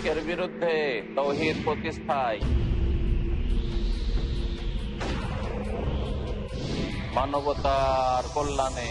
শিরকের বিরুদ্ধে তৌহিদ প্রতিষ্ঠায়। মানবতার কল্যাণে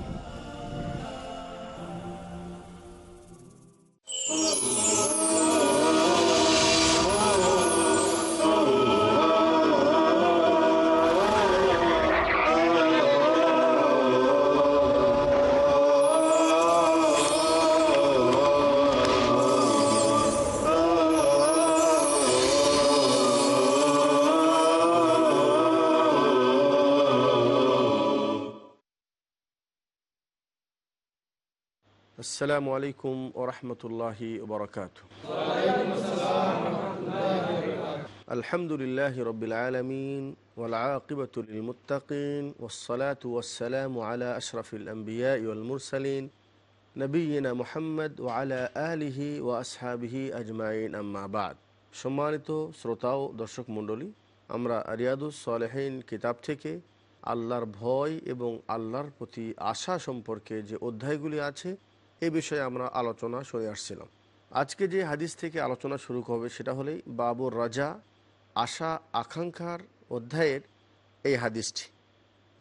আসসালামু আলাইকুম ও রহমতুল্লাহি বরকাত আলহামদুলিল্লাহ রবিল আলমিন ওলাকিবতুলমতাকিন ওসলাত ওসালাম আলা আশরফিল আম্বিয়া ইমুরসালিন নবীনা মোহাম্মদ ও আলা আলিহি ও আসহাবিহি আজমাইন। আম্মাবাদ সম্মানিত শ্রোতা ও দর্শক মণ্ডলী, আমরা আরিয়াদুস সালেহীন কিতাব থেকে আল্লাহর ভয় এবং আল্লাহর প্রতি আশা সম্পর্কে যে অধ্যায়গুলি আছে এ বিষয়ে আমরা আলোচনা সরে আসছিলাম। আজকে যে হাদিস থেকে আলোচনা শুরু হবে সেটা হলেই বাবুর রাজা আশা আকাঙ্ক্ষার অধ্যায়ের এই হাদিসটি।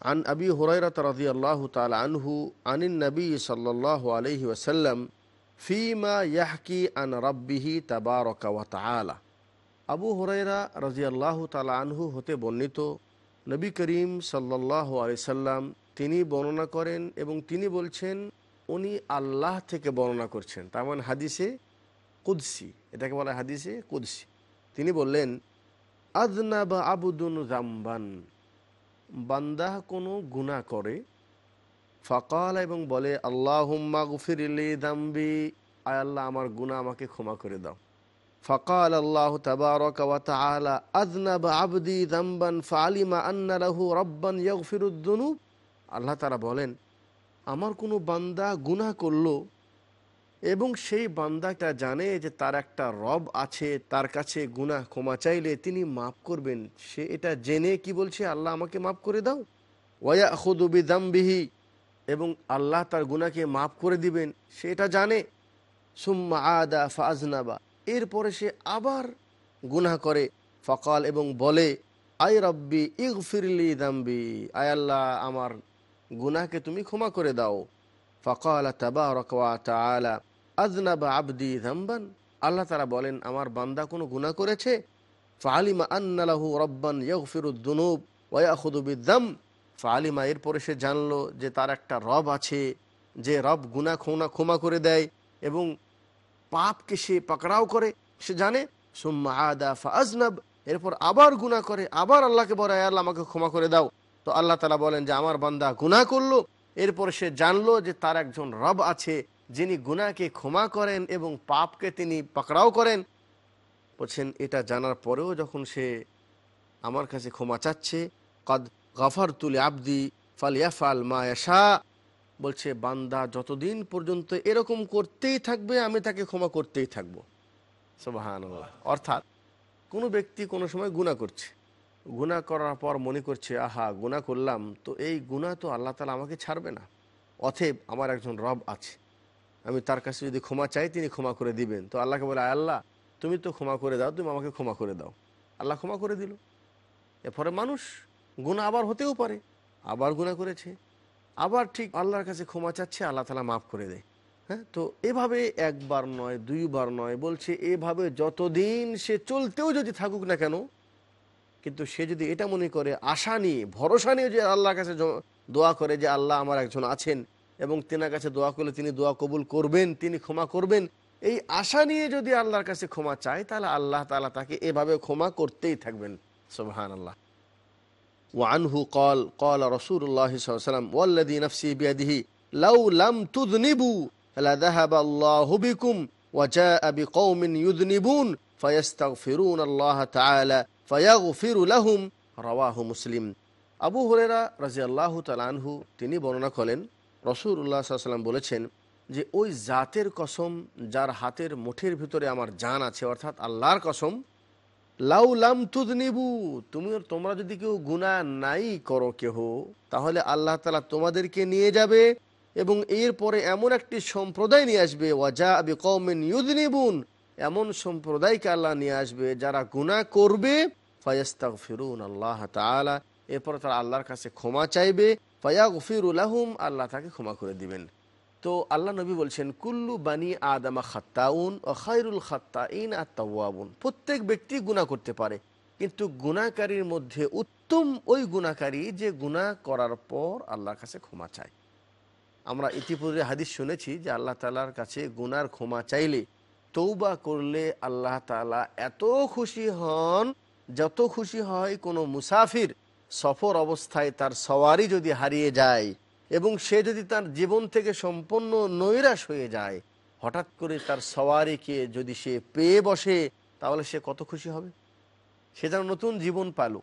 আন আবি হুরাইরাত রাজি আল্লাহ তাল আনহু আনিন নবী সাল্লাহ আলহি ওসাল্লাম ফিমা ইয়াহকি আন রাব্বিহি তাবারকাওয়াত আলা আবু হরাইরা রাজিয়াল্লাহ তালা আনহু হতে বর্ণিত নবী করিম সাল্লাহ আলিয়াল্লাম তিনি বর্ণনা করেন এবং তিনি বলছেন উনি আল্লাহ থেকে বর্ণনা করছেন। তার মানে হাদিসে কুদসি, এটাকে বলা হাদিসে কুদসি। তিনি বললেন আদনা বা আবুদুন জাম্বান, বান্দা কোনো গুণা করে, ফকাল এবং বলে আল্লাহ হুম্মা গুফিরিলি দাম্বি আয় আল্লাহ, আমার গুণা আমাকে ক্ষমা করে দাও। ফকাল আল্লাহ তবারক ওয়া তাআলা আযনাব আবদি যামবান ফালিমা আন্না লাহু রাব্বান ইয়াগফিরুদ-দুনুব। আল্লাহ তাআলা বলেন আমার কোনো বান্দা গুনাহ করল এবং সেই বান্দাটা জানে যে তার একটা রব আছে, তার কাছে গুনাহ ক্ষমা চাইলে তিনি মাফ করবেন। সে এটা জেনে কি বলছে? আল্লাহ আমাকে মাফ করে দাও। ওয়া খুদুবি দামবিহি এবং আল্লাহ তার গুনাকে মাফ করে দিবেন। সে এটা জানে। সুম্মা আদা ফাজনাবা এরপরে সে আবার গুনাহ করে। ফকাল এবং বলে আই রব্বি ইগফিরলি দাম্বি আয় আল্লাহ, আমার গুনাহকে তুমি ক্ষমা করে দাও। ফকাল তাবারক ওয়া তাআলা আজনাবা আবদি দাম্বান আল্লাহ তারা বলেন, আমার বান্দা কোনো গুনাহ করেছে? ফালিমা আন্নালাহু রব্বান ইগফিরুদ-দুনুব ওয়া ইয়াখুদু বিদ-দাম। ফালিমা এরপরে সে জানলো যে তার একটা রব আছে, যে রব গুনাহ ক্ষমা ক্ষমা করে দেয় এবং পাপকে সে পাকড়াও করে, সে জানে। সুম্মা আদা ফাজনাব এরপর আবার গুনাহ করে, আবার আল্লাহকে বলে আল্লাহ, আমাকে ক্ষমা করে দাও। তো আল্লাহ তালা বলেন যে, আমার বান্দা গুনাহ করল। এরপর সে জানলো যে, তার একজন রব আছে যিনি গুনাহকে ক্ষমা করেন এবং পাপকে তিনি পাকড়াও করেন। বলছেন, এটা জানার পরেও যখন সে আমার কাছে ক্ষমা চাচ্ছে, কদ গফর তুলে আবদি ফালিয়াফাল মায়াশা বলছে, বান্দা যতদিন পর্যন্ত এরকম করতেই থাকবে, আমি তাকে ক্ষমা করতেই থাকব। সুবাহান অর্থাৎ কোনো ব্যক্তি কোনো সময় গুণা করছে। গুণা করার পর মনে করছে, আহা গুণা করলাম। তো এই গুণা তো আল্লাহ তালা আমাকে ছাড়বে না। অথেব আমার একজন রব আছে। আমি তার কাছে যদি ক্ষমা চাই, তিনি ক্ষমা করে দিবেন। তো আল্লাহকে বলে, "আয় আল্লাহ, তুমি তো ক্ষমা করে দাও, তুমি আমাকে ক্ষমা করে দাও। আল্লাহ ক্ষমা করে দিল। এরপরে মানুষ গুণা আবার হতেও পারে, আবার গুণা করেছে। আবার ঠিক আল্লাহর কাছে ক্ষমা চাচ্ছে, আল্লাহ তালা মাফ করে দেয়। হ্যাঁ তো এভাবে একবার নয়, দুইবার নয়, বলছে, এভাবে যতদিন সে চলতেও যদি থাকুক না কেন কিন্তু সে যদি এটা মনে করে আশা নিয়ে ভরসা নিয়ে যে আল্লাহর কাছে জ- দোয়া করে যে আল্লাহ আমার একজন আছেন এবং তেনার কাছে দোয়া করলে তিনি দোয়া কবুল করবেন তিনি ক্ষমা করবেন এই আশা নিয়ে যদি আল্লাহর কাছে ক্ষমা চায় তাহলে আল্লাহ তালা তাকে এভাবে ক্ষমা করতেই থাকবেন সুবহান আল্লাহ وعنه قال قال رسول الله صلى الله عليه وسلم والذي نفسي بيده لو لم تذنبوا لذهب الله بكم وجاء بقوم يذنبون فيستغفرون الله تعالى ফয়াগুফিরুলাহুম রওয়াহু মুসলিম। আবু হরেরা রাজিয়াল্লাহ তালানহু তিনি বর্ণনা করেন রসুল্লাহ সাল্লাম বলেছেন যে, ওই জাতের কসম যার হাতের মুঠের ভিতরে আমার জান আছে, অর্থাৎ আল্লাহর কসম লাউলাম তুদনিবু, তুমি, তোমরা যদি কেউ গুণা নাই করো কেহ, তাহলে আল্লাহ তালা তোমাদেরকে নিয়ে যাবে এবং এরপরে এমন একটি সম্প্রদায় নিয়ে আসবে, ওয়াজা আবি কৌমেন ইউদনিবুন, এমন সম্প্রদায়কে আল্লাহ নিয়ে আসবে যারা গুণা করবে ফায়াস্তাগ ফিরুন আল্লাহ তালা এরপরে তারা আল্লাহর কাছে ক্ষমা চাইবে ফায়াগ ফিরুলাহুম আল্লাহ তাকে ক্ষমা করে দিবেন। তো আল্লাহ নবী বলছেন, কুল্লু বানি আদামা খাত্তাউন ও খায়রুল খাত্তাইন আত্মাউন প্রত্যেক ব্যক্তি গুণা করতে পারে, কিন্তু গুণাকারীর মধ্যে উত্তম ওই গুণাকারী যে গুণা করার পর আল্লাহর কাছে ক্ষমা চায়। আমরা ইতিপূর্বে হাদিস শুনেছি যে আল্লাহ তালার কাছে গুনার ক্ষমা চাইলে তৌবা করলে আল্লাহ তালা এত খুশি হন যত খুশি হয় কোনো মুসাফির সফর অবস্থায় তার সওয়ারি যদি হারিয়ে যায় এবং সে যদি তার জীবন থেকে সম্পূর্ণ নৈরাশ হয়ে যায়, হঠাৎ করে তার সওয়ারিকে যদি সে পেয়ে বসে, তাহলে সে কত খুশি হবে? সে যেন নতুন জীবন পাল।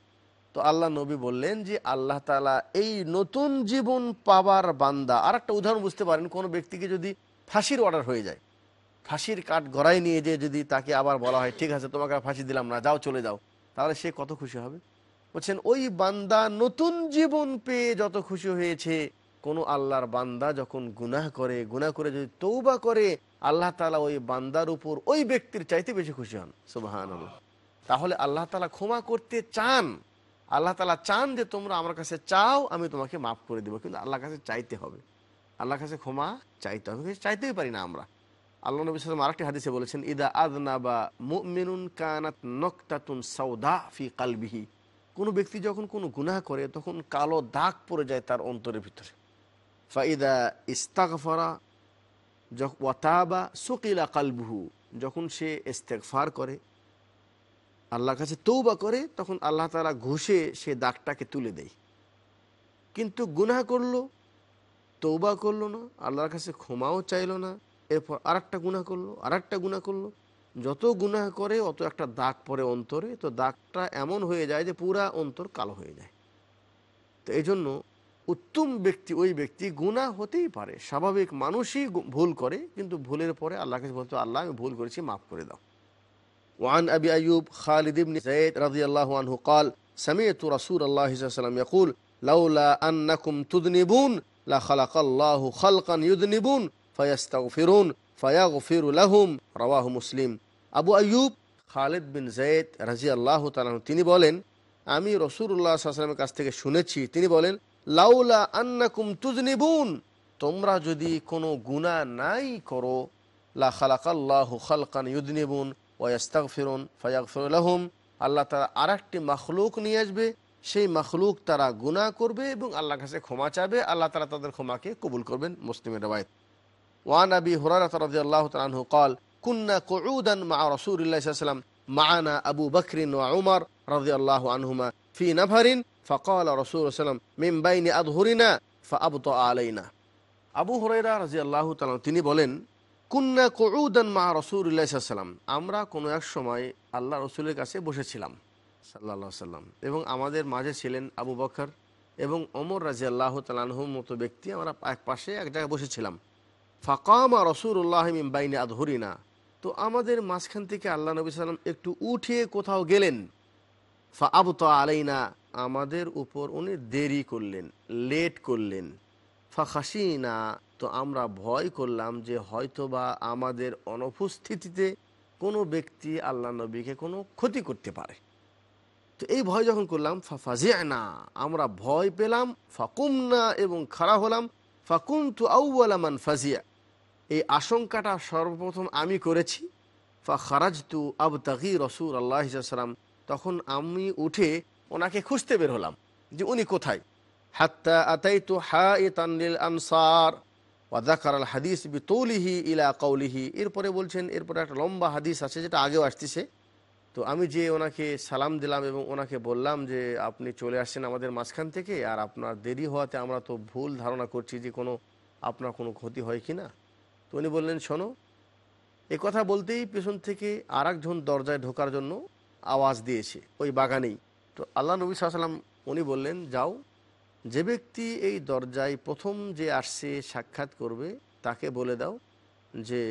তো আল্লাহ নবী বললেন যে, আল্লাহ তালা এই নতুন জীবন পাবার বান্দা আর একটা উদাহরণ বুঝতে পারেন, কোনো ব্যক্তিকে যদি ফাঁসির অর্ডার হয়ে যায়, ফাঁসির কাঠ গড়াই নিয়ে যে যদি তাকে আবার বলা হয়, ঠিক আছে, তোমাকে ফাঁসি দিলাম না, যাও চলে যাও। তাহলে সে কত খুশি হবে? বলছেন, ওই বান্দা নতুন জীবন পেয়ে যত খুশি হয়েছে, কোনো আল্লাহর বান্দা যখন গুনাহ করে গুনাহ করে যদি তৌবা করে, আল্লাহ তালা ওই বান্দার উপর ওই ব্যক্তির চাইতে বেশি খুশি হন। সুবাহান তাহলে আল্লাহ তালা ক্ষমা করতে চান। আল্লাহ তালা চান যে, তোমরা আমার কাছে চাও, আমি তোমাকে মাফ করে দেবো। কিন্তু আল্লাহর কাছে চাইতে হবে। আল্লাহর কাছে ক্ষমা চাইতে হবে। চাইতেই পারি না আমরা। আল্লাহ নবী সালাম আরেকটি হাদিসে বলেছেন, ইদা আদনা বা মুমিনুন কানাত নকতাতুন সৌদা ফি কালবিহি। কোনো ব্যক্তি যখন কোনো গুনাহ করে, তখন কালো দাগ পড়ে যায় তার অন্তরের ভিতরে। ফাইদা ইস্তাকফারা ওয়াতাবা সুকিলা কালবুহু, যখন সে ইস্তেকফার করে, আল্লাহর কাছে তৌবা করে, তখন আল্লাহ তালা ঘুষে সে দাগটাকে তুলে দেয়। কিন্তু গুনাহ করল তৌবা করল না, আল্লাহর কাছে ক্ষমাও চাইলো না এরপর আর একটা গুণা করলো আর একটা গুণা করলো যত গুনাহ করে অত একটা দাগ পরে অন্তরে তো দাগটা এমন হয়ে যায় যে পুরা অন্তর কালো হয়ে যায় তো এই জন্য উত্তম ব্যক্তি ওই ব্যক্তি গুণা হতেই পারে স্বাভাবিক মানুষই ভুল করে কিন্তু ভুলের পরে আল্লাহকে বলতো আল্লাহ আমি ভুল করেছি মাফ করে দাও وعن أبي أيوب خالد بن زيد رضي الله عنه قال سمعت رسول الله صلى الله عليه وسلم يقول لولا أنكم تذنبون لخلق الله خلقا يذنبون ফয়াস্তাগফিরুন ফয়াগফিরুলাহুম রওয়াহ মুসলিম। আবু আয়ুব খালেদ বিন জয়েদ রাজি আল্লাহ তালাহ তিনি বলেন, আমি রসুল্লাহ সাল্লামের কাছ থেকে শুনেছি, তিনি বলেন, লাউলা আন্নাকুম তুজনিবুন তোমরা যদি কোনো গুণা নাই করো, লা খালাকাল্লাহু খালকান ইউদনিবুন ওয়াস্তাক ফিরুন ফয়াগ ফিরুলাহম আল্লাহ তারা আর একটি মখলুক নিয়ে আসবে, সেই মখলুক তারা গুণা করবে এবং আল্লাহ কাছে ক্ষমা চাবে, আল্লাহ তারা তাদের ক্ষমাকে কবুল করবেন, মুসলিমের রায়ত ওয়ান আবি হুরারা তরদি আল্লাহ তালহু কল কুন্না কউদান মা রসুল্লাহাম মানা আবু বকরিন ওয়া উমর রদি আল্লাহ আনহুমা ফি নাফারিন ফকল রসুল সাল্লাম মিম বাইনি আদহরিনা ফাবত আলাইনা আবু হরাইরা রাজি আল্লাহ তিনি বলেন কুন্না কউদান মা রসুল্লাহাম আমরা কোনো এক সময় আল্লাহ রসুলের কাছে বসেছিলাম সাল্লা সাল্লাম এবং আমাদের মাঝে ছিলেন আবু বকর এবং অমর রাজি আল্লাহ তালাহুর মতো ব্যক্তি, আমরা এক পাশে এক জায়গায় বসেছিলাম। ফাকামা রসুল্লাহ বাইনে আধরিনা তো আমাদের মাঝখান থেকে আল্লাহ নবী সাল্লাম একটু উঠে কোথাও গেলেন। ফা আবত আলাইনা, আমাদের উপর উনি দেরি করলেন, লেট করলেন। ফা খাসিনা তো আমরা ভয় করলাম যে হয়তোবা আমাদের অনুপস্থিতিতে কোনো ব্যক্তি আল্লাহ নবীকে কোনো ক্ষতি করতে পারে। তো এই ভয় যখন করলাম, ফা ফাজিয়া না আমরা ভয় পেলাম ফাকুম না এবং খাড়া হলাম। ফাকুম তু আউ্লামান ফাজিয়া। এই আশঙ্কাটা সর্বপ্রথম আমি করেছি। ফা খারাজ তু আব তাগি রসুল আল্লাহ সাল্লাম তখন আমি উঠে ওনাকে খুঁজতে বের হলাম যে উনি কোথায়। হাত্তা আতাই তু হা তানলিল আনসার। ওয়াদাকার আল হাদিস বি তৌলিহি ইলা কৌলিহি এরপরে বলছেন, এরপরে একটা লম্বা হাদিস আছে যেটা আগেও আসতেছে। তো আমি যে ওনাকে সালাম দিলাম এবং ওনাকে বললাম যে, আপনি চলে আসছেন আমাদের মাঝখান থেকে আর আপনার দেরি হওয়াতে আমরা তো ভুল ধারণা করছি যে কোনো আপনার কোনো ক্ষতি হয় কি না? তো উনি বললেন, শোনো, এ কথা বলতেই পেছন থেকে আর একজন দরজায় ঢোকার জন্য আওয়াজ দিয়েছে, ওই বাগানেই। তো আল্লাহ নবী সাল্লাম উনি বললেন, যাও, যে ব্যক্তি এই দরজায় প্রথম যে আসছে সাক্ষাৎ করবে তাকে বলে দাও যে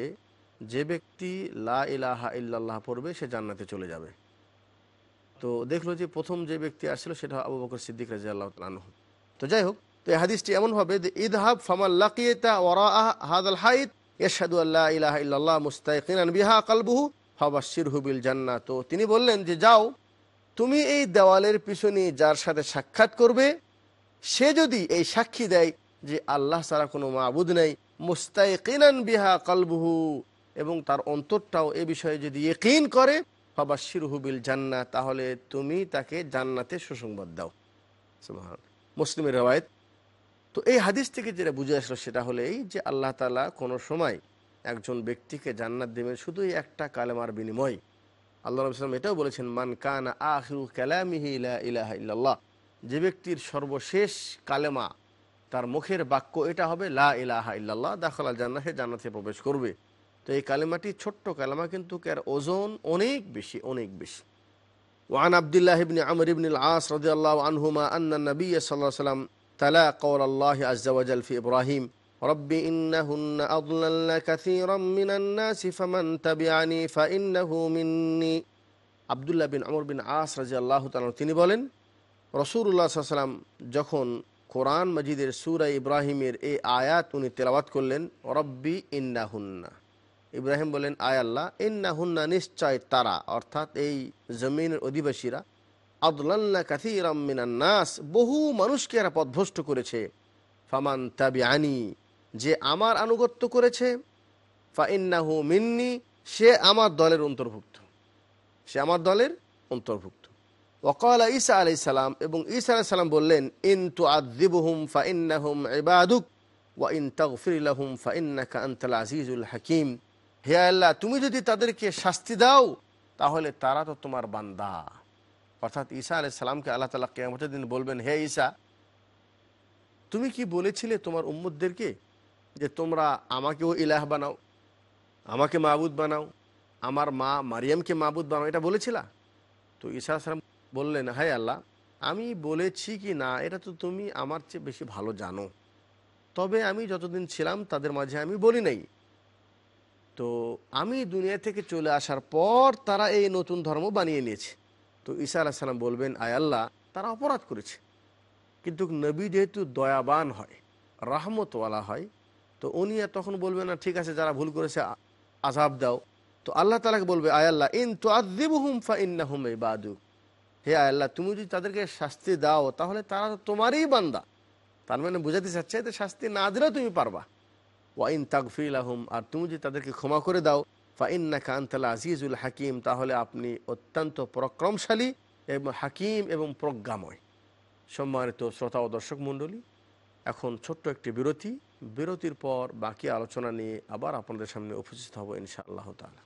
যে ব্যক্তি লা ইলাহা ইল্লাল্লাহ পড়বে, সে জান্নাতে চলে যাবে। তো দেখল যে প্রথম যে ব্যক্তি আসছিল, সেটা আবু বকর সিদ্দিক রাজি আল্লাহ তো যাই হোক, তো এই হাদিসটি এমনভাবে যে, ইদহাব ফামাল লাকিয়েতা ওরা হাদাল হাইদ এরশাদু আল্লাহ ইলাহা ইল্লাল্লাহ মুস্তাকিন বিহা কালবুহু ফাবাশির হুবিল জান্না তো তিনি বললেন যে, যাও, তুমি এই দেওয়ালের পিছনে যার সাথে সাক্ষাৎ করবে, সে যদি এই সাক্ষী দেয় যে, আল্লাহ ছাড়া কোনো মাবুদ নেই, মুস্তাইকিনান বিহা কালবুহু এবং তার অন্তরটাও এ বিষয়ে যদি ইকিন করে বাবা শিরহুবিল জান্না তাহলে তুমি তাকে জান্নাতে সুসংবাদ দাও। মুসলিমের রেওয়ায়ত। তো এই হাদিস থেকে যেটা বুঝে আসলো সেটা হলো এই যে আল্লাহ তালা কোনো সময় একজন ব্যক্তিকে জান্নাত দেবেন শুধু একটা কালেমার বিনিময়। আল্লাহ রবীলাম এটাও বলেছেন, মান কানা আখিরু কালামিহি যে ব্যক্তির সর্বশেষ কালেমা, তার মুখের বাক্য এটা হবে, লা ইলাহা ইল্লাল্লাহ, দাখলাল জান্নাত, সে জান্নাতে প্রবেশ করবে। তো এই কালেমাটি ছোট্ট কালেমা কিন্তু এর ওজন অনেক বেশি অনেক বেশি وعن عبد الله بن عمرو بن العاص رضي الله عنهما أن النبي صلى الله عليه وسلم تلا قول الله عز وجل في إبراهيم رب إنهن أضللن كثيرا من الناس فمن تبعني فإنه مني আবদুল্লাহ বিন আমর বিন আস রাজি আল্লাহ তিনি বলেন রসুল্লাহ সাল্লাম যখন কোরআন মজিদের সুরা ইব্রাহিমের এই আয়াত উনি তেলাওয়াত করলেন রব্বি ইন্নাহুন্না ইব্রাহিম বলেন, আয় আল্লাহ, ইন্নাহুন্না নিশ্চয় তারা। অর্থাৎ এই জমিনের অধিবাসীরা আদুল্লাহ কাথিরাম মিনান নাস। বহু মানুষকে এরা পদভ্রষ্ট করেছে। ফামান তাবি আনি যে আমার আনুগত্য করেছে। ফা ইন্নাহু মিন্নি, সে আমার দলের অন্তর্ভুক্ত। সে আমার দলের অন্তর্ভুক্ত। ওকাল ঈসা আলাই সালাম, এবং ঈসা আলাই সালাম বললেন, ইন তু আদিবহুম ফা ইন্নাহুম ইবাদুক, ওয়া ইন তাগফিরলাহুম ফা ইন্নাকা আনতাল আজিজুল হাকিম। হে আল্লাহ, তুমি যদি তাদেরকে শাস্তি দাও, তাহলে তারা তো তোমার বান্দা। অর্থাৎ ঈসা আলাই সালামকে আল্লাহ তালা কেয়ামতের দিন বলবেন, হে ঈসা, তুমি কি বলেছিলে তোমার উম্মদদেরকে যে তোমরা আমাকেও ইলাহ বানাও, আমাকে মাহবুদ বানাও, আমার মা মারিয়ামকে মাহবুদ বানাও? এটা বলেছিলা? তো ঈসা সালাম বললেন হায় আল্লাহ, আমি বলেছি কি না, এটা তো তুমি আমার চেয়ে বেশি ভালো জানো। তবে আমি যতদিন ছিলাম, তাদের মাঝে আমি বলি নাই। তো আমি দুনিয়া থেকে চলে আসার পর তারা এই নতুন ধর্ম বানিয়ে নিয়েছে। তো ঈসা আলাহ সালাম বলবেন, আয় আল্লাহ, তারা অপরাধ করেছে। কিন্তু নবী যেহেতু দয়াবান হয়, রাহমতওয়ালা হয়, তো উনি আর তখন বলবেন না, ঠিক আছে, যারা ভুল করেছে আজাব দাও। তো আল্লাহ তালাকে বলবে, আয় আল্লাহ, ইন তো আদিবহুম ফা ইন্না হুম বাদু হে আয় আল্লাহ, তুমি যদি তাদেরকে শাস্তি দাও, তাহলে তারা তোমারই বান্দা। তার মানে বোঝাতে চাচ্ছে যে শাস্তি না দিলেও তুমি পারবা। ওয়াইন তাকফিল আহম আর তুমি যদি তাদেরকে ক্ষমা করে দাও, ফা ইন্না কান্তালা আজিজুল হাকিম, তাহলে আপনি অত্যন্ত পরাক্রমশালী এবং হাকিম এবং প্রজ্ঞাময়। সম্মানিত শ্রোতা ও দর্শক মণ্ডলী, এখন ছোট্ট একটি বিরতি। বিরতির পর বাকি আলোচনা নিয়ে আবার আপনাদের সামনে উপস্থিত হব ইনশাআল্লাহ তালা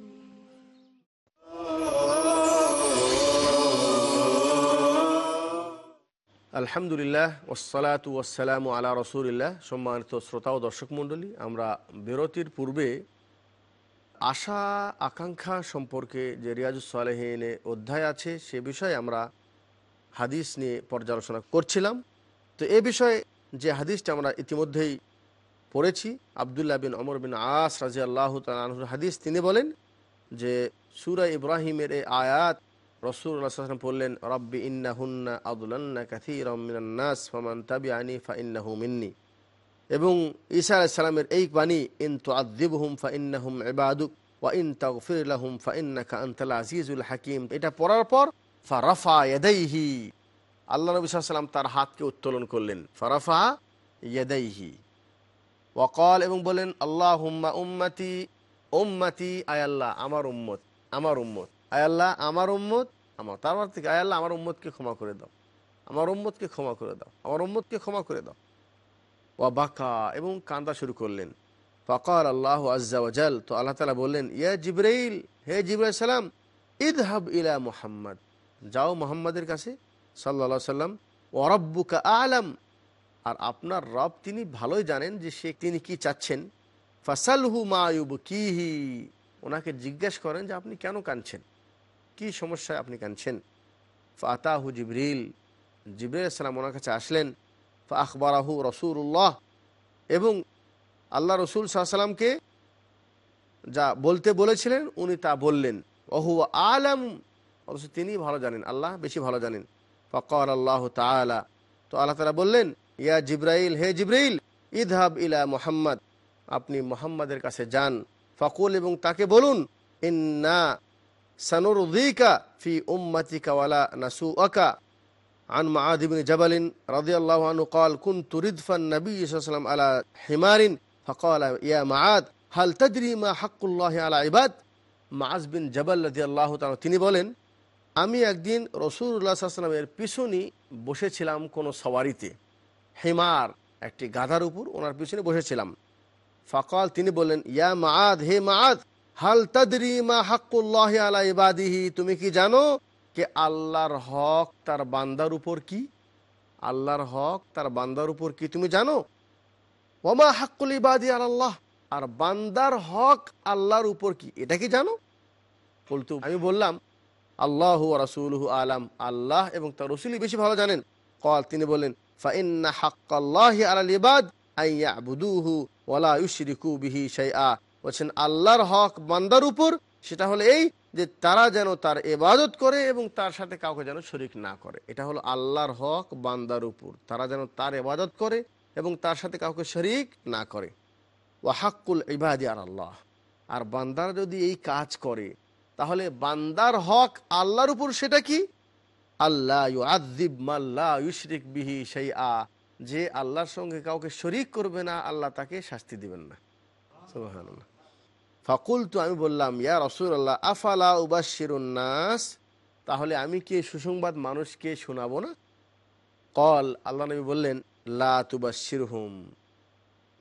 আলহামদুলিল্লাহ ওসালাতু ওসালামু আলা রসুলিল্লাহ। সম্মানিত শ্রোতা ও দর্শক মণ্ডলী, আমরা বিরতির পূর্বে আশা, আকাঙ্ক্ষা সম্পর্কে যে রিয়াজুস সালেহিনে অধ্যায় আছে, সে বিষয়ে আমরা হাদিস নিয়ে পর্যালোচনা করছিলাম। তো এ বিষয়ে যে হাদিসটা আমরা ইতিমধ্যেই পড়েছি, আবদুল্লাহ বিন অমর বিন আস রাজি আল্লাহ তালুর হাদিস, তিনি বলেন যে সুরা ইব্রাহিমের এই আয়াত রসুল্লাহাম পড়লেন রব্বি ইন্না হুন্না আদুল্লান্না কাথির মিনান্নাস ফমান তাবি আনি ফা ইন্নাহু মিন্নি। এবং ঈসা আলাইসালামের এই বাণী, ইন তো আদিব হুম ফা ইন্নাহুম এবাদুক ওয়া ইন তাগফির লাহুম ফা ইন্নাকা আনতাল আজিজুল হাকিম। এটা পড়ার পর ফা রাফা ইয়াদাইহি। আল্লাহ নবী সাল্লাম তার হাতকে উত্তোলন করলেন, ফারাফা ইয়াদাইহি। ওয়াকাল, এবং বলেন আল্লাহ হুম্মা উম্মাতি উম্মাতি আয়াল্লাহ আমার উম্মত আমার উম্মত। আয়াল্লাহ আমার উম্মত, আমার তারপর মানে থেকে আয়াল্লাহ আমার উম্মতকে ক্ষমা করে দাও। আমার উম্মতকে ক্ষমা করে দাও। আমার উম্মতকে ক্ষমা করে দাও। ওয়া বাকা, এবং কান্দা শুরু করলেন। ফকার আল্লাহ আজ্জাওয়াজাল তো আল্লাহ তালা বললেন, ইয়া জিব্রাইল, হে জিব্রাইল সালাম ইদ ইদহাব ইলা মোহাম্মদ। যাও মোহাম্মদের কাছে সাল্লা সাল্লাম ওরব্বুকা আলাম। আর আপনার রব তিনি ভালোই জানেন যে সে তিনি কি চাচ্ছেন। ফাসালহু মায়ুব কিহি ওনাকে জিজ্ঞেস করেন যে আপনি কেন কাঁদছেন? কি সমস্যায় আপনি কাঁদছেন? ফাতাহু জিবরিল। জিবরিল সালাম ওনার কাছে আসলেন। ফা আখবরাহু রসুল্লাহ এবং আল্লাহ রসুল সাল্লামকে যা বলতে বলেছিলেন, উনি তা বললেন। অহু আলম। অবশ্য তিনি ভালো জানেন, আল্লাহ বেশি ভালো জানেন। ফকর আল্লাহ তালা তো আল্লাহ তালা বললেন, ইয়া জিব্রাইল, হে জিব্রাইল ইদহাব ইলা মোহাম্মদ। আপনি মোহাম্মদের কাছে যান। ফকুল এবং তাকে বলুন, ইন্না সানুরদিকা ফি উম্মাতিকা ওয়ালা নাসু আকা عن معاذ بن جبل رضي الله عنه قال كنت ردف النبي صلى الله عليه وسلم على حمار فقال يا معاذ هل تدري ما حق الله على عباد মাজ বিন জবাল রদি আল্লাহ তিনি বলেন আমি একদিন রসুল্লাহ সাল্লামের পিছনে বসেছিলাম কোনো সওয়ারিতে হেমার একটি গাধার উপর ওনার পিছনে বসেছিলাম ফকাল তিনি বললেন ইয়া মাদ হে মাদ হাল তাদরি মা হাক্কুল্লাহ আলা ইবাদিহি, তুমি কি জানো কে আল্লাহর হক তার বান্দার উপর কি? আল্লাহর হক তার বান্দার উপর কি তুমি জানো? ওমা হাক্কুল ইবাদি আল্লাহ, আর বান্দার হক আল্লাহর উপর কি, এটা কি জানো? বলতু, আমি বললাম, আল্লাহ রাসুলহু আলাম, আল্লাহ এবং তার রসুলই বেশি ভালো জানেন। কল তিনি বললেন ফাইন্না হাক্কাল্লাহ আলাল ইবাদ আইয়াবুদুহু ওয়ালা ইউশরিকু বিহি শাইআ। বলছেন, আল্লাহর হক বান্দার উপর। সেটা হলো এই যে তারা যেন তার এবাদত করে এবং তার সাথে কাউকে যেন শরিক না করে। এটা হলো আল্লাহর হক বান্দার উপর। তারা যেন তার এবাদত করে এবং তার সাথে কাউকে শরিক না করে। ওয়াহাক্কুল ইবাদি আর আল্লাহ। আর বান্দার যদি এই কাজ করে, তাহলে বান্দার হক আল্লাহর উপর সেটা কি? আল্লাহ ইউ আদিব মাল্লা ইউশরিক বিহি সেই আ যে আল্লাহর সঙ্গে কাউকে শরিক করবে না, আল্লাহ তাকে শাস্তি দিবেন না। সুবাহান্লাহ ফাকুল তো আমি বললাম, ইয়া রসুল্লাহ আফালা উবাসিরুন্নাস তাহলে আমি কি সুসংবাদ মানুষকে শোনাবো না? কল, আল্লাহ নবী বললেন, লা তুবাসিরহুম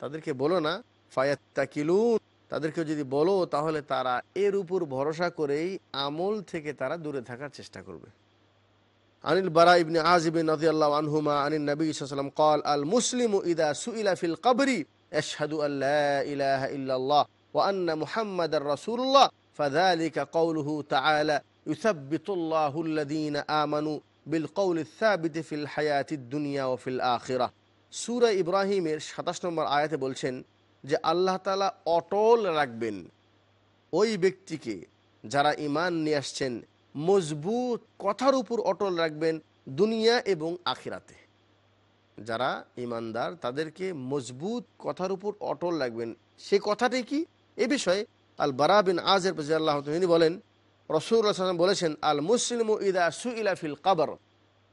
তাদেরকে বলো না, ফায়াত্তাকিলুন। তাদেরকে যদি বলো, তাহলে তারা এর উপর ভরসা করেই আমল থেকে তারা দূরে থাকার চেষ্টা করবে। আনিল বারা ইবনে আজিবিন নদী আল্লাহ আনহুমা আনিল নবী সাল্লাম কল, আল মুসলিম ইদা সুইলা ফিল কাবরি। ان لا اله الا الله وان محمد رسول الله فذلك قوله تعالى يثبت الله الذين امنوا بالقول الثابت في الحياه الدنيا وفي الاخره সূরা ইব্রাহিমের 27 নম্বর আয়াতে বলছেন যে আল্লাহ তাআলা অটল রাখবেন ওই ব্যক্তিকে যারা ইমান নিয়ে আসছেন মজবুত কথার উপর অটল রাখবেন দুনিয়া এবং আখিরাতে যারা ইমানদার, তাদেরকে মজবুত কথার উপর অটল রাখবেন। সে কথাটি কি? এ বিষয়ে আল বারা বিন আজের আল্লাহ তিনি বলেন রসুল বলেছেন আল মুসলিম ইদা সুইলা ফিল কাবর।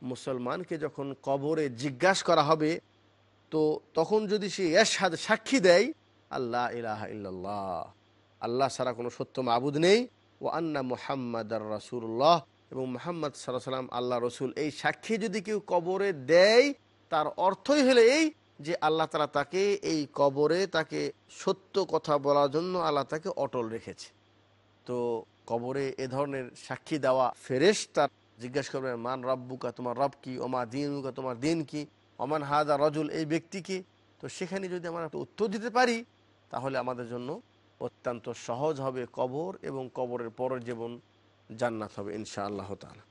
মুসলমানকে যখন কবরে জিজ্ঞাসা করা হবে, তো তখন যদি সে এরশাদ সাক্ষী দেয় আল্লাহ ইলাহা ইল্লাল্লাহ। আল্লাহ ছাড়া কোনো সত্য মাবুদ নেই। ও আন্না মুহাম্মদ রসুল্লাহ এবং মোহাম্মদ সাল্লাহ সাল্লাম আল্লাহ রসুল। এই সাক্ষী যদি কেউ কবরে দেয় তার অর্থই হলে এই যে আল্লাহ তালা তাকে এই কবরে তাকে সত্য কথা বলার জন্য আল্লাহ তাকে অটল রেখেছে। তো কবরে এ ধরনের সাক্ষী দেওয়া ফেরেশ তার জিজ্ঞাসা করবেন মান রব্বুকা, তোমার রব কি? ওমা দিনুকা, তোমার দিন কি? অমান হাদা রজুল, এই ব্যক্তিকে তো সেখানে যদি আমরা একটা উত্তর দিতে পারি, তাহলে আমাদের জন্য অত্যন্ত সহজ হবে কবর এবং কবরের পরের জীবন জান্নাত হবে ইনশা আল্লাহ তালা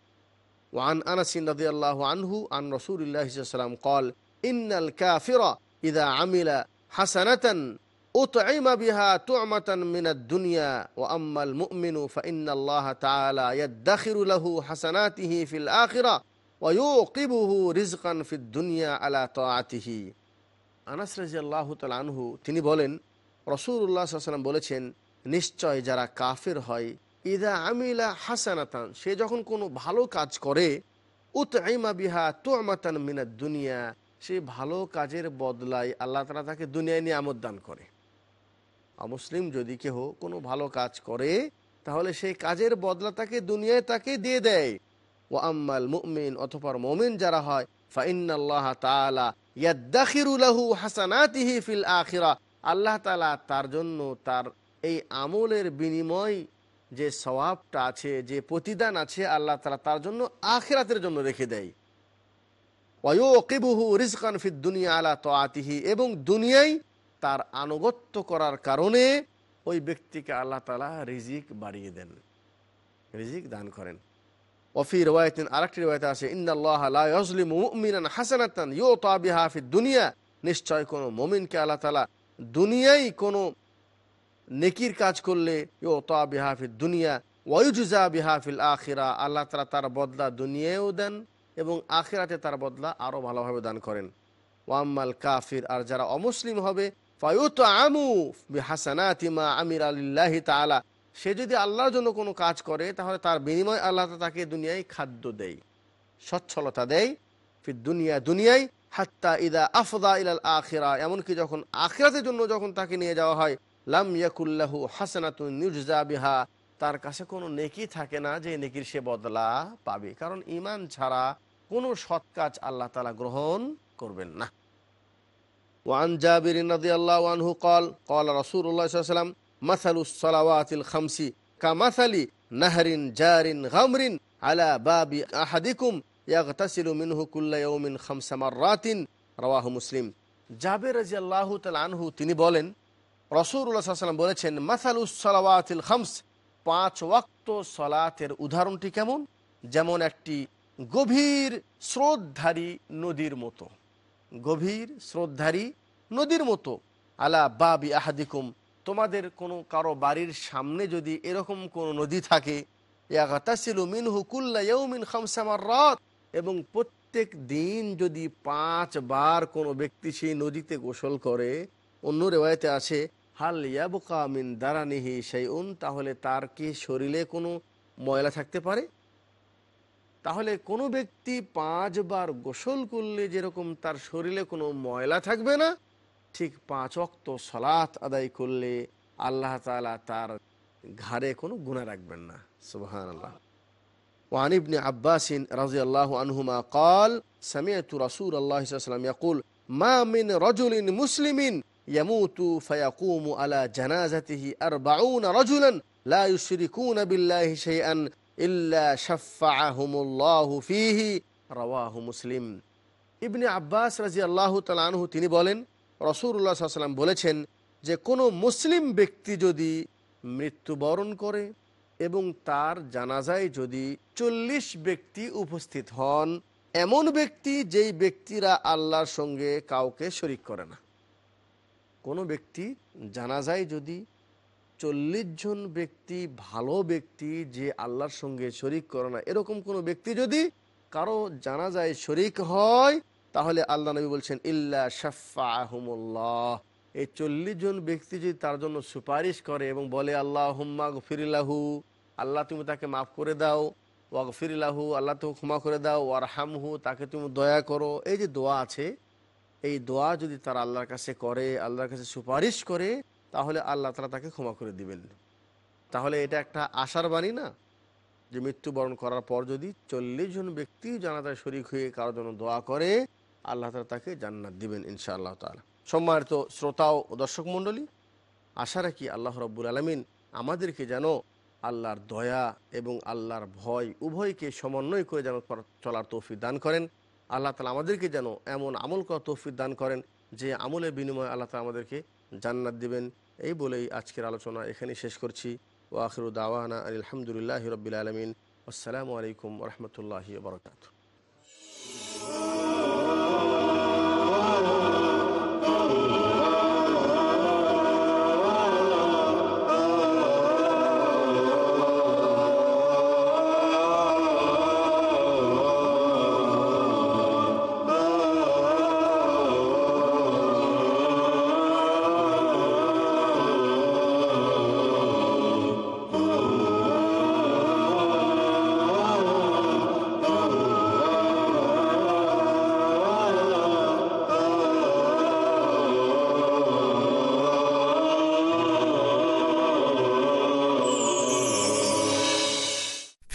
وعن أنس رضي الله عنه عن رسول الله صلى الله عليه وسلم قال إن الكافر إذا عمل حسنة أطعم بها طعمة من الدنيا وأما المؤمن فإن الله تعالى يدخر له حسناته في الآخرة ويوقبه رزقا في الدنيا على طاعته আনাস রাজি আল্লাহ আনহু তিনি বলেন রসুল্লাহ সাল্লাম বলেছেন নিশ্চয় যারা কাফের হয় ইদা আমিলা হাসানাতান, সে যখন কোনো ভালো কাজ করে উতআইমা বিহা তো আমাতান মিনাদ দুনিয়া, সে ভালো কাজের বদলায় আল্লাহ তালা তাকে দুনিয়ায় নিয়ামত দান করে। অমুসলিম যদি কেহ কোনো ভালো কাজ করে, তাহলে সেই কাজের বদলা তাকে দুনিয়ায় তাকে দিয়ে দেয়। ও আম্মাল মুমিন, অথবা মমিন যারা হয় ফিল আখিরা। আল্লাহ তাআলা তার জন্য তার এই আমলের বিনিময় যে সওয়াবটা আছে, যে প্রতিদান আছে আল্লাহ তালা তার জন্য আখেরাতের জন্য রেখে দেয়। ওয়ুকিবুহু রিজকান ফিদ দুনিয়া আলা তোয়াতিহি এবং দুনিয়ায় তার আনুগত্য করার কারণে ওই ব্যক্তিকে আল্লাহ তালা রিজিক বাড়িয়ে দেন, রিজিক দান করেন। ওফি রওয়ায়তিন, আরেকটি রওয়ায়তে আছে মুমিনান হাসানাতান ইউতা বিহা ফিদ দুনিয়া, নিশ্চয় কোনো মমিনকে আল্লাহ তাআলা দুনিয়ায় কোনো নেকির কাজ করলে ইউতা বিহা ফিদ দুনিয়া ওয়ায়ুজা বিহা ফিল আখিরা আল্লাহ তাআলা তার বদলা দুনিয়ায়ও দেন এবং আখিরাতে তার বদলা আরও ভালোভাবে দান করেন। ওয়াম্মাল কাফির, আর যারা অমুসলিম হবে ফায়ুত আমু হাসানাতিমা আমির আলিল্লাহি তাআলা। সে যদি আল্লাহর জন্য কোনো কাজ করে, তাহলে তার বিনিময় আল্লাহ তাকে দুনিয়ায় খাদ্য দেয় সচ্ছলতা দেয় ফির দুনিয়া দুনিয়ায়, হাত্তা ইদা আফদা ইলাল আখিরা। এমনকি যখন আখিরাতের জন্য যখন তাকে নিয়ে যাওয়া হয় লাম ইয়াকুল্লাহু হাসানাতুন নিউজা বিহা। তার কাছে কোনো নেকি থাকে না যে নেকির সে বদলা পাবে। কারণ ইমান ছাড়া কোনো সৎ কাজ আল্লাহ তালা গ্রহণ করবেন না। ওয়ান জাবির আল্লাহ আনহু কল কল রসুল্লাহ সাল্লাম মাসালু সলাওয়াতিল খামসি কামাসালি নাহরিন জারিন গামরিন আলা বাবি আহাদিকুম ইয়াগতাসিলু মিনহু কুল্লা ইয়াউমিন খামসা মাররাতিন। রাওয়াহু মুসলিম। জাবের রাদিয়াল্লাহু আনহু তিনি বলেন ওয়াসাল্লাম বলেছেন খামস পাঁচ ওয়াক্ত সলাতের উদাহরণটি কেমন? যেমন একটি গভীর স্রোতধারী নদীর মতো। গভীর স্রোতধারী নদীর মতো। আলা বাবি আহাদিকুম, তোমাদের কোনো কারও বাড়ির সামনে যদি এরকম কোনো নদী থাকে রাত এবং প্রত্যেক দিন যদি পাঁচবার কোনো ব্যক্তি সেই নদীতে গোসল করে, অন্য রেওয়ায়তে আছে হাল ইয়াবকা মিন দারানিহি সেইউন তাহলে তার কি শরীরে কোনো ময়লা থাকতে পারে তাহলে কোনো ব্যক্তি পাঁচবার গোসল করলে যেরকম তার শরীরে কোনো ময়লা থাকবে না ঠিক পাঁচ অক্ত সলাৎ আদায় করলে আল্লাহ তালা তার ঘাড়ে কোনো গুণা রাখবেন না সুবহান আল্লাহ وعن ابن عباس رضي الله عنهما قال سمعت رسول الله صلى الله عليه وسلم يقول ما من رجل مسلم ইয়ামুতু ফায়াকুমু আলা জানাজাতিহি আরবাউনা রাজুলান লা ইউশরিকুনা বিল্লাহি শাইআন ইল্লা শাফাআহুমুল্লাহু ফীহি রাওয়াহু মুসলিম ইবনে আব্বাস রাজি আল্লাহ তালহু তিনি বলেন রসুল্লাহ সাল্লাম বলেছেন যে কোনো মুসলিম ব্যক্তি যদি মৃত্যুবরণ করে এবং তার জানাজায় যদি চল্লিশ ব্যক্তি উপস্থিত হন, এমন ব্যক্তি যেই ব্যক্তিরা আল্লাহর সঙ্গে কাউকে শরিক করে না। কোনো ব্যক্তি জানাজায় যদি চল্লিশ জন ব্যক্তি ভালো ব্যক্তি যে আল্লাহর সঙ্গে শরিক করে না, এরকম কোনো ব্যক্তি যদি কারও জানা যায় শরিক হয়, তাহলে আল্লাহ নবী বলছেন, ইল্লা শাফাহুমুল্লাহ এই চল্লিশ জন ব্যক্তি যদি তার জন্য সুপারিশ করে এবং বলে আল্লাহ হুম্মা গফিরিল্লাহু আল্লাহ তুমি তাকে মাফ করে দাও। ওয়া ওয়াগফিরিল্লাহু আল্লাহ তুমি ক্ষমা করে দাও। ওয়ারহামহু তাকে তুমি দয়া করো। এই যে দোয়া আছে এই দোয়া যদি তারা আল্লাহর কাছে করে, আল্লাহর কাছে সুপারিশ করে, তাহলে আল্লাহ তালা তাকে ক্ষমা করে দিবেন। তাহলে এটা একটা আশার বাণী না? যে মৃত্যুবরণ করার পর যদি চল্লিশ জন ব্যক্তি জানাজায় শরিক হয়ে কারোর জন্য দোয়া করে, আল্লাহ তালা তাকে জান্নাত দিবেন ইনশা আল্লাহ তালা সম্মানিত শ্রোতা ও দর্শক মণ্ডলী, আশা রাখি আল্লাহ রব্বুল আলমিন আমাদেরকে যেন আল্লাহর দয়া এবং আল্লাহর ভয় উভয়কে সমন্বয় করে যেন চলার তৌফিক দান করেন। আল্লাহ তালা আমাদেরকে যেন এমন আমল করা তৌফিক দান করেন যে আমলের বিনিময়ে আল্লাহ তালা আমাদেরকে জান্নাত দিবেন। এই বলেই আজকের আলোচনা এখানে শেষ করছি। ও আখরুদ্দাওয়ানা দাওয়ানা আলহামদুলিল্লাহ রবিল আলমিন। আসসালামু আলাইকুম রহমতুল্লাহি বরকাত